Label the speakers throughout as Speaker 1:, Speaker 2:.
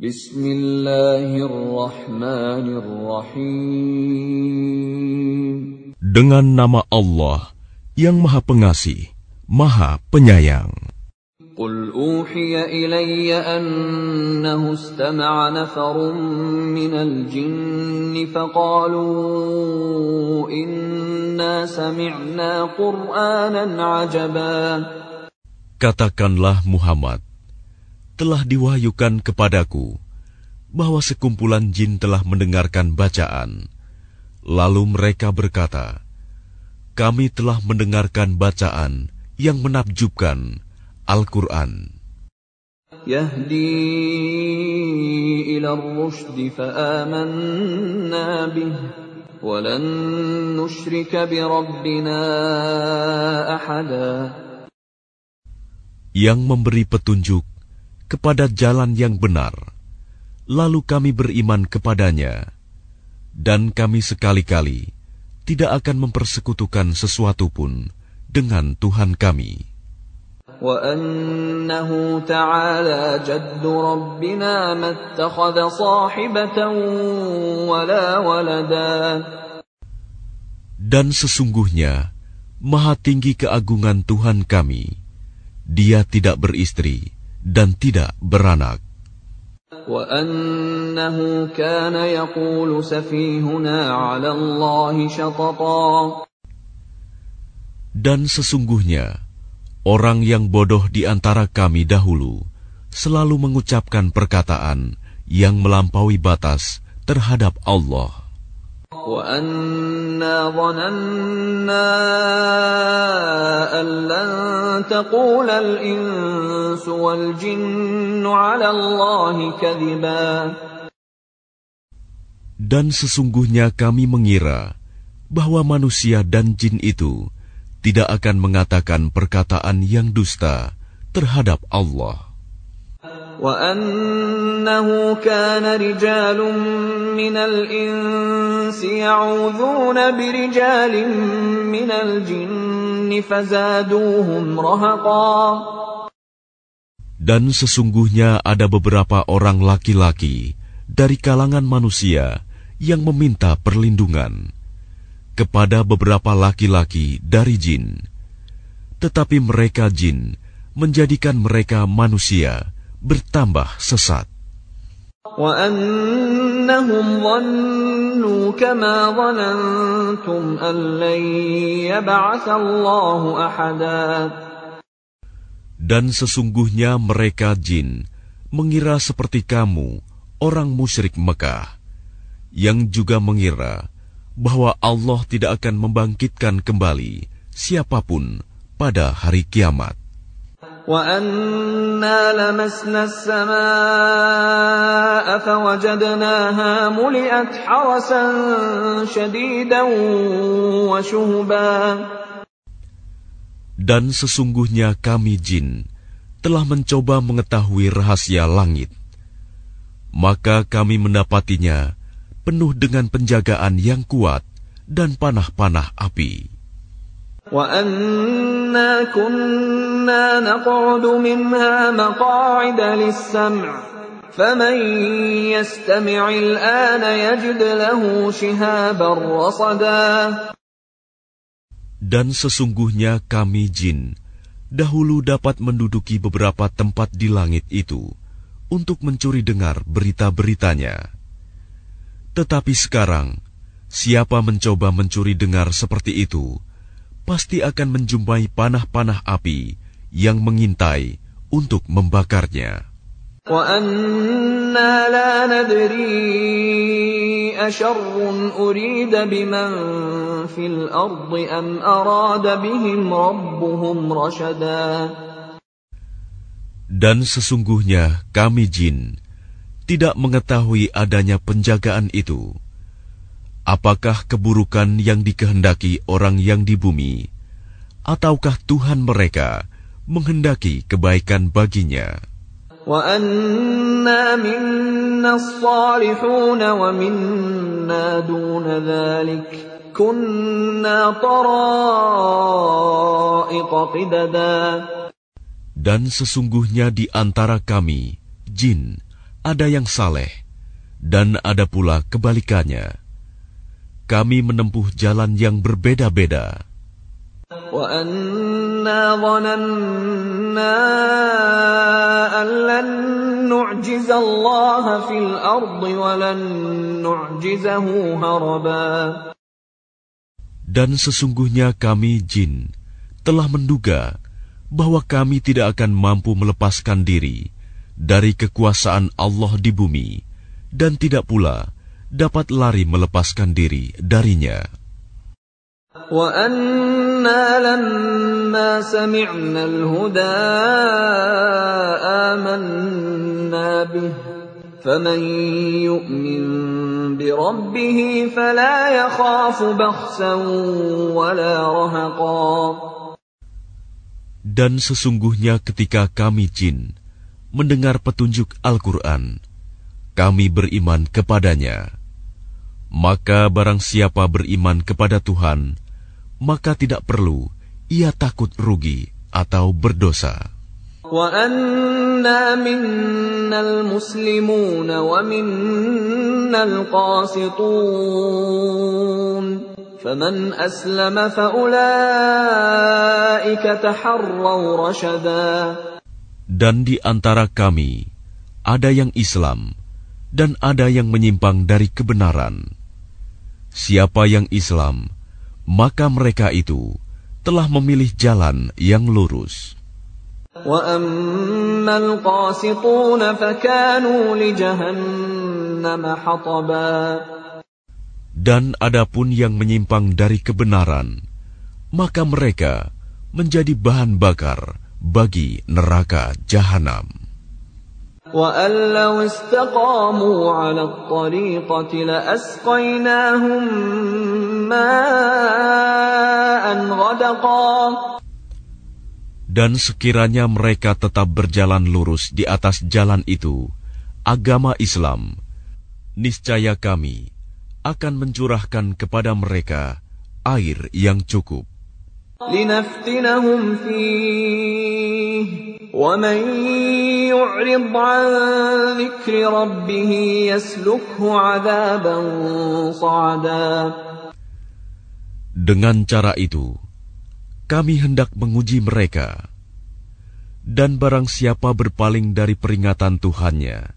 Speaker 1: Bismillahirrahmanirrahim.
Speaker 2: Dengan nama Allah yang Maha Pengasih, Maha Penyayang.
Speaker 1: قل أوحي إلي أنه استمع نفر من الجن فقالوا إنا سمعنا قرآنا عجبا
Speaker 2: Katakanlah Muhammad, telah diwahyukan kepadaku bahwa sekumpulan jin telah mendengarkan bacaan. Lalu mereka berkata, "Kami telah mendengarkan bacaan yang menakjubkan Al-Quran."
Speaker 1: يهدي إلى الرشد فآمنا به ولن نشرك بربنا أحدا
Speaker 2: yang memberi petunjuk kepada jalan yang benar. Lalu kami beriman kepadanya, dan kami sekali-kali tidak akan mempersekutukan sesuatu pun dengan Tuhan kami.
Speaker 1: وأنه تعالى جد ربنا ما اتخذ صاحبة ولا ولدا
Speaker 2: Dan sesungguhnya, maha tinggi keagungan Tuhan kami. Dia tidak beristri dan tidak beranak. Dan sesungguhnya, orang yang bodoh di antara kami dahulu selalu mengucapkan perkataan yang melampaui batas terhadap Allah.
Speaker 1: وأنا ظننا أن لن تقول الإنس والجن على الله كذبا
Speaker 2: Dan sesungguhnya kami mengira bahwa manusia dan jin itu tidak akan mengatakan perkataan yang dusta terhadap Allah.
Speaker 1: وأنه كان رجال من الإنس يعوذون برجال من الجن فزادوهم رهقا
Speaker 2: Dan sesungguhnya ada beberapa orang laki-laki dari kalangan manusia yang meminta perlindungan kepada beberapa laki-laki dari jin. Tetapi mereka jin menjadikan mereka manusia bertambah sesat.
Speaker 1: وأنهم ظنوا كما ظننتم أن لن يبعث الله أحدا
Speaker 2: Dan sesungguhnya mereka jin mengira seperti kamu, orang musyrik Mekah, yang juga mengira bahwa Allah tidak akan membangkitkan kembali siapapun pada hari kiamat.
Speaker 1: وأنا لمسنا السماء فوجدناها ملئت حرسا شديدا وشهبا
Speaker 2: Dan sesungguhnya kami jin telah mencoba mengetahui rahasia langit. Maka kami mendapatinya penuh dengan penjagaan yang kuat dan panah-panah api.
Speaker 1: وأنا كنا نقعد منها مقاعد للسمع فمن يستمع الآن يجد له شهابا رصدا
Speaker 2: Dan sesungguhnya kami jin dahulu dapat menduduki beberapa tempat di langit itu untuk mencuri dengar berita-beritanya. Tetapi sekarang, siapa mencoba mencuri dengar seperti itu, pasti akan menjumpai panah-panah api yang mengintai untuk membakarnya. Dan sesungguhnya kami jin tidak mengetahui adanya penjagaan itu. Apakah keburukan yang dikehendaki orang yang di bumi, ataukah Tuhan mereka menghendaki kebaikan baginya? Dan sesungguhnya di antara kami, jin, ada yang saleh, dan ada pula kebalikannya kami menempuh jalan yang berbeda-beda. Dan sesungguhnya kami jin telah menduga bahwa kami tidak akan mampu melepaskan diri dari kekuasaan Allah di bumi dan tidak pula dapat lari melepaskan diri darinya. Dan sesungguhnya ketika kami jin mendengar petunjuk Al-Quran, kami beriman kepadanya. Maka barang siapa beriman kepada Tuhan, maka tidak perlu ia takut rugi atau berdosa. Dan di antara kami, ada yang Islam, dan ada yang menyimpang dari kebenaran. Siapa yang Islam, maka mereka itu telah memilih jalan yang lurus. Dan adapun yang menyimpang dari kebenaran, maka mereka menjadi bahan bakar bagi neraka jahanam.
Speaker 1: وَأَن لَّوْ اسْتَقَامُوا عَلَى الطَّرِيقَةِ لَأَسْقَيْنَاهُم مَّاءً غَدَقًا
Speaker 2: Dan sekiranya mereka tetap berjalan lurus di atas jalan itu, agama Islam, niscaya kami akan mencurahkan kepada mereka air yang cukup.
Speaker 1: لِنَفْتِنَهُمْ فِيهِ وَمَن يُعْرِضْ عَن ذِكْرِ رَبِّهِ يَسْلُكْهُ عَذَابًا صَعَدًا
Speaker 2: Dengan cara itu, kami hendak menguji mereka. Dan barang siapa berpaling dari peringatan Tuhannya,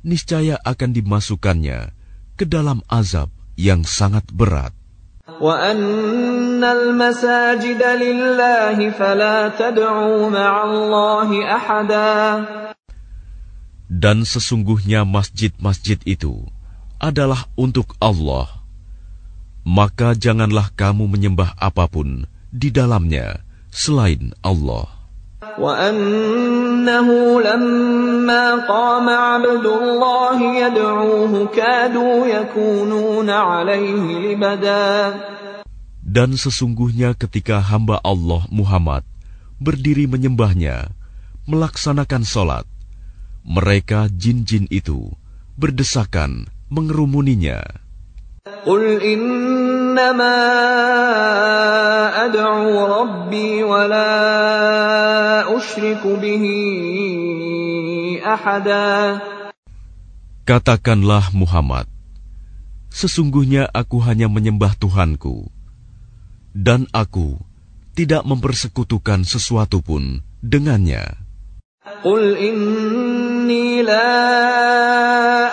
Speaker 2: niscaya akan dimasukkannya ke dalam azab yang sangat berat.
Speaker 1: وَأَنَّ الْمَسَاجِدَ لِلَّهِ فَلَا تَدْعُوا مَعَ اللَّهِ أَحَدًا
Speaker 2: Dan sesungguhnya masjid-masjid itu adalah untuk Allah. Maka janganlah kamu menyembah apapun di dalamnya selain Allah.
Speaker 1: وَأَنَّهُ لَمَّا قَامَ عَبْدُ اللَّهِ يَدْعُوهُ كَادُوا يَكُونُونَ عَلَيْهِ لِبَدًا
Speaker 2: Dan sesungguhnya ketika hamba Allah Muhammad berdiri menyembahnya, melaksanakan sholat, mereka jin-jin itu berdesakan mengerumuninya.
Speaker 1: قُلْ إِنَّمَا أَدْعُو رَبِّي وَلَا أُشْرِكُ بِهِ أَحَدًا
Speaker 2: Katakanlah Muhammad, sesungguhnya aku hanya menyembah Tuhanku, dan aku tidak mempersekutukan sesuatu pun dengannya.
Speaker 1: قُلْ إِنِّي لَا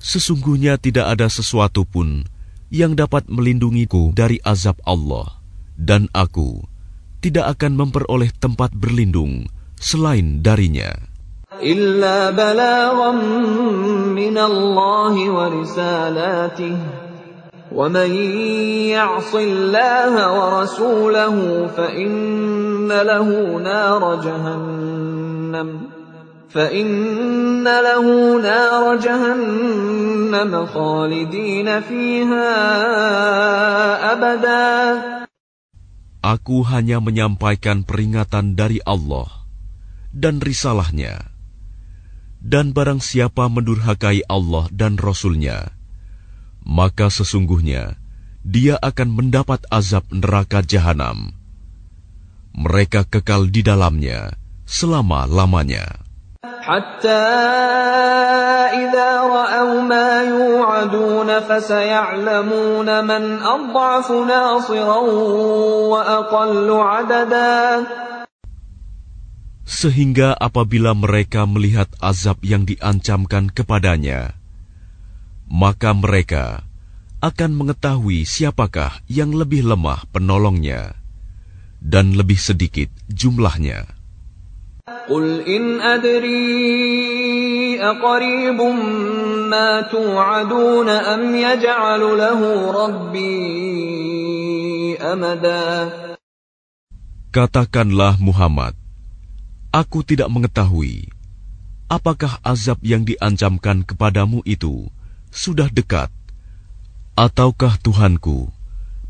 Speaker 2: sesungguhnya tidak ada sesuatu pun yang dapat melindungiku dari azab Allah, dan aku tidak akan memperoleh tempat berlindung selain darinya.
Speaker 1: إِلَّا بَلَاغًا مِّنَ اللَّهِ وَرِسَالَاتِهِ ۚ وَمَن يَعْصِ اللَّهَ وَرَسُولَهُ فَإِنَّ لَهُ نَارَ جَهَنَّمَ ۖ فإن له نار جهنم خالدين فيها أبدا
Speaker 2: Aku hanya menyampaikan peringatan dari Allah dan risalahnya. Dan barang siapa mendurhakai Allah dan Rasulnya, maka sesungguhnya dia akan mendapat azab neraka jahanam. Mereka kekal di dalamnya selama-lamanya.
Speaker 1: حتى إذا رأوا ما يوعدون فسيعلمون من أضعف ناصرا وأقل عددا
Speaker 2: Sehingga apabila mereka melihat azab yang diancamkan kepadanya, maka mereka akan mengetahui siapakah yang lebih lemah penolongnya dan lebih sedikit jumlahnya.
Speaker 1: قل إن أدري أقريب ما توعدون أم يجعل له ربي أمدا
Speaker 2: Katakanlah Muhammad, Aku tidak mengetahui apakah azab yang diancamkan kepadamu itu sudah dekat, ataukah Tuhanku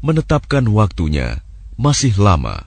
Speaker 2: menetapkan waktunya masih lama.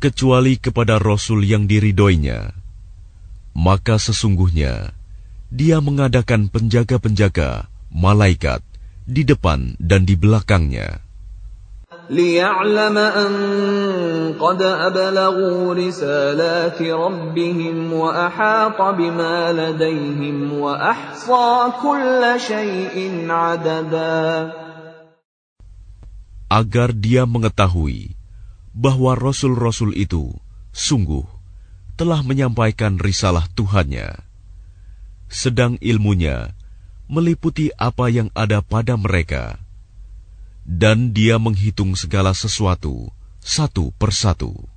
Speaker 2: kecuali kepada Rasul yang diridoinya, maka sesungguhnya dia mengadakan penjaga-penjaga, malaikat, di depan dan di belakangnya.
Speaker 1: ليعلم أن قد أبلغوا رسالات ربهم وأحاط بما لديهم وأحصى كل شيء عددا
Speaker 2: Agar dia mengetahui bahwa rasul-rasul itu sungguh telah menyampaikan risalah Tuhannya, sedang ilmunya meliputi apa yang ada pada mereka, dan dia menghitung segala sesuatu satu persatu.